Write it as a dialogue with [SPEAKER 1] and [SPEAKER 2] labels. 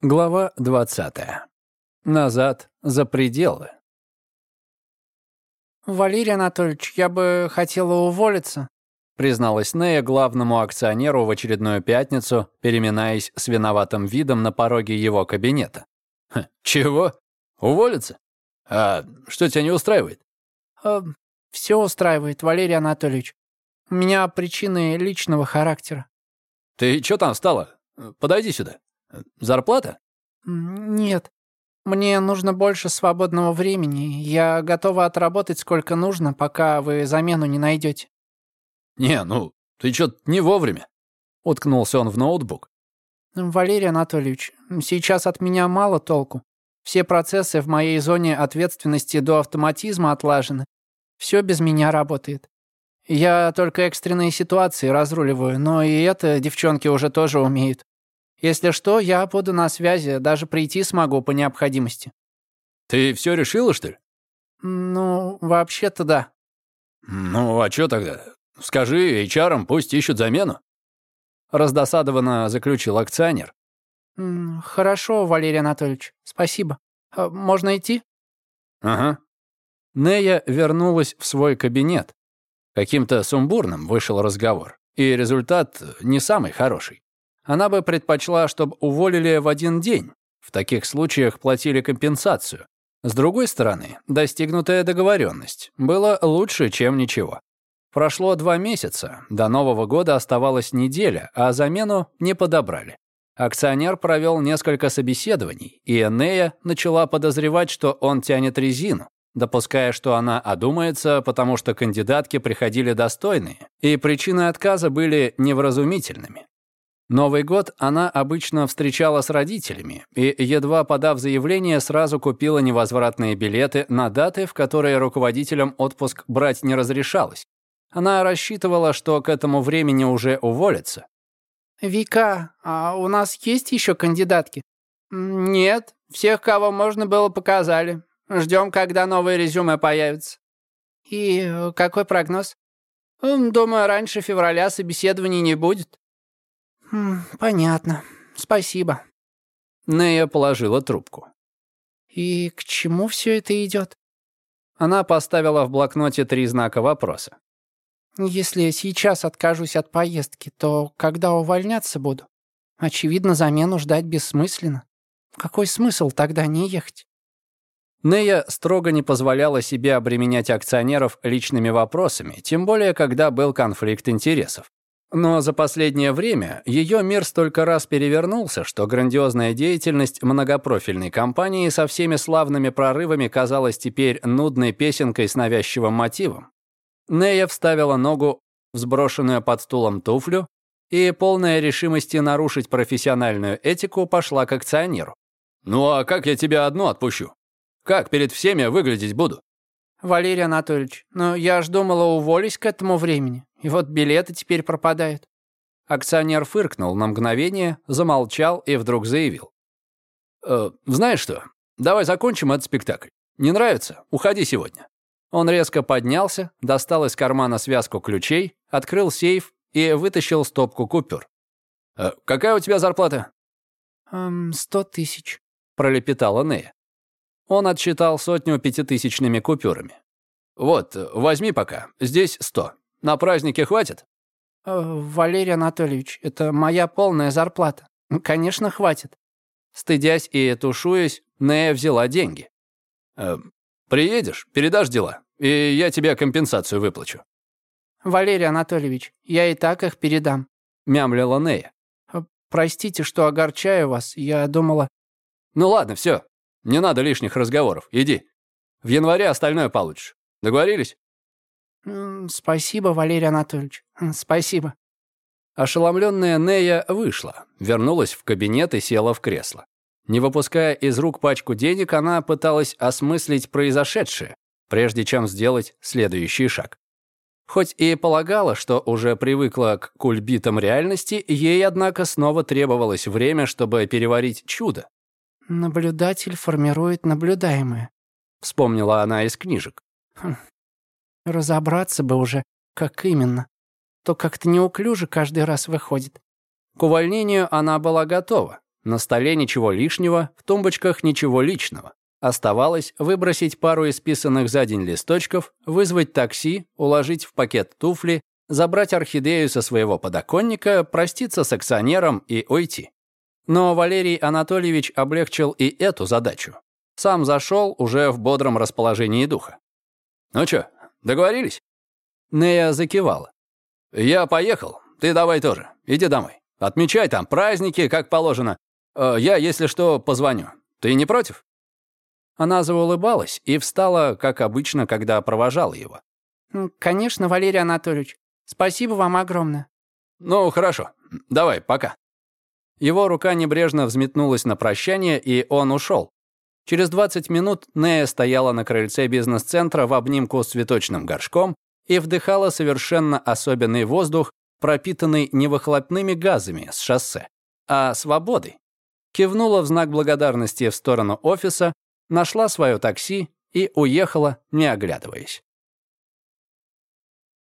[SPEAKER 1] Глава 20. Назад за пределы.
[SPEAKER 2] «Валерий Анатольевич, я бы хотела уволиться»,
[SPEAKER 1] призналась Нея главному акционеру в очередную пятницу, переминаясь с виноватым видом на пороге его кабинета. «Чего? Уволиться? А что тебя не устраивает?»
[SPEAKER 2] э, «Все устраивает, Валерий Анатольевич. У меня причины личного характера».
[SPEAKER 1] «Ты что там встала? Подойди сюда». Зарплата?
[SPEAKER 2] Нет. Мне нужно больше свободного времени. Я готова отработать сколько нужно, пока вы замену не найдете.
[SPEAKER 1] Не, ну, ты что не вовремя. Уткнулся он в ноутбук.
[SPEAKER 2] Валерий Анатольевич, сейчас от меня мало толку. Все процессы в моей зоне ответственности до автоматизма отлажены. Все без меня работает. Я только экстренные ситуации разруливаю, но и это девчонки уже тоже умеют. Если что, я буду на связи, даже прийти смогу по необходимости».
[SPEAKER 1] «Ты все решила, что ли?»
[SPEAKER 2] «Ну, вообще-то да».
[SPEAKER 1] «Ну, а что тогда? Скажи HR пусть ищут замену». Раздосадованно заключил акционер.
[SPEAKER 2] «Хорошо, Валерий Анатольевич, спасибо. А, можно идти?»
[SPEAKER 1] «Ага». Нея вернулась в свой кабинет. Каким-то сумбурным вышел разговор, и результат не самый хороший. Она бы предпочла, чтобы уволили в один день. В таких случаях платили компенсацию. С другой стороны, достигнутая договоренность была лучше, чем ничего. Прошло два месяца, до Нового года оставалась неделя, а замену не подобрали. Акционер провел несколько собеседований, и Энея начала подозревать, что он тянет резину, допуская, что она одумается, потому что кандидатки приходили достойные, и причины отказа были невразумительными. Новый год она обычно встречала с родителями и, едва подав заявление, сразу купила невозвратные билеты на даты, в которые руководителям отпуск брать не разрешалось. Она рассчитывала, что к этому времени уже уволится.
[SPEAKER 2] «Вика, а у нас есть еще кандидатки?» «Нет, всех, кого можно было, показали. Ждем, когда новые резюме появятся». «И э, какой прогноз?» «Думаю, раньше февраля собеседований не будет». «Понятно. Спасибо».
[SPEAKER 1] Нея положила трубку.
[SPEAKER 2] «И к чему все это идет?»
[SPEAKER 1] Она поставила в блокноте три знака вопроса.
[SPEAKER 2] «Если сейчас откажусь от поездки, то когда увольняться буду? Очевидно, замену ждать бессмысленно. Какой смысл тогда не ехать?»
[SPEAKER 1] Нея строго не позволяла себе обременять акционеров личными вопросами, тем более, когда был конфликт интересов. Но за последнее время ее мир столько раз перевернулся, что грандиозная деятельность многопрофильной компании со всеми славными прорывами казалась теперь нудной песенкой с навязчивым мотивом. Нея вставила ногу в сброшенную под стулом туфлю и, полная решимости нарушить профессиональную этику, пошла к акционеру. «Ну а как я тебя одну отпущу? Как перед всеми выглядеть буду?»
[SPEAKER 2] «Валерий Анатольевич, ну я ж думала, уволюсь к этому времени. И вот билеты теперь пропадают».
[SPEAKER 1] Акционер фыркнул на мгновение, замолчал и вдруг заявил. «Э, «Знаешь что, давай закончим этот спектакль. Не нравится? Уходи сегодня». Он резко поднялся, достал из кармана связку ключей, открыл сейф и вытащил стопку купюр. «Э, «Какая у тебя зарплата?»
[SPEAKER 2] «Эм, сто тысяч», —
[SPEAKER 1] пролепетала Нея. Он отсчитал сотню пятитысячными купюрами. «Вот, возьми пока, здесь сто. На празднике хватит?»
[SPEAKER 2] э, «Валерий Анатольевич, это моя полная зарплата. Конечно, хватит».
[SPEAKER 1] Стыдясь и тушуясь, Нея взяла деньги. «Э, «Приедешь, передашь дела, и я тебе компенсацию выплачу».
[SPEAKER 2] «Валерий Анатольевич, я и так их передам», —
[SPEAKER 1] мямлила Нея.
[SPEAKER 2] Э, «Простите, что огорчаю вас, я думала...»
[SPEAKER 1] «Ну ладно, все, не надо лишних разговоров, иди. В январе остальное получишь. Договорились?»
[SPEAKER 2] «Спасибо, Валерий Анатольевич, спасибо».
[SPEAKER 1] Ошеломленная Нея вышла, вернулась в кабинет и села в кресло. Не выпуская из рук пачку денег, она пыталась осмыслить произошедшее, прежде чем сделать следующий шаг. Хоть и полагала, что уже привыкла к кульбитам реальности, ей, однако, снова требовалось время, чтобы переварить чудо.
[SPEAKER 2] «Наблюдатель формирует наблюдаемое», —
[SPEAKER 1] вспомнила она из книжек.
[SPEAKER 2] Хм. Разобраться бы уже, как именно. То как-то неуклюже каждый раз выходит.
[SPEAKER 1] К увольнению она была готова, На столе ничего лишнего, в тумбочках ничего личного. Оставалось выбросить пару исписанных за день листочков, вызвать такси, уложить в пакет туфли, забрать орхидею со своего подоконника, проститься с акционером и уйти. Но Валерий Анатольевич облегчил и эту задачу. Сам зашел уже в бодром расположении духа. «Ну чё, договорились?» Нея закивала. «Я поехал, ты давай тоже, иди домой. Отмечай там праздники, как положено. Э, я, если что, позвоню. Ты не против?» Она заулыбалась и встала, как обычно, когда провожала его.
[SPEAKER 2] «Конечно, Валерий Анатольевич. Спасибо вам огромное».
[SPEAKER 1] «Ну, хорошо. Давай, пока». Его рука небрежно взметнулась на прощание, и он ушел. Через 20 минут Нея стояла на крыльце бизнес-центра в обнимку с цветочным горшком и вдыхала совершенно особенный воздух, пропитанный не выхлопными газами с шоссе, а свободой. Кивнула в знак благодарности в сторону офиса, нашла свое такси и уехала, не оглядываясь.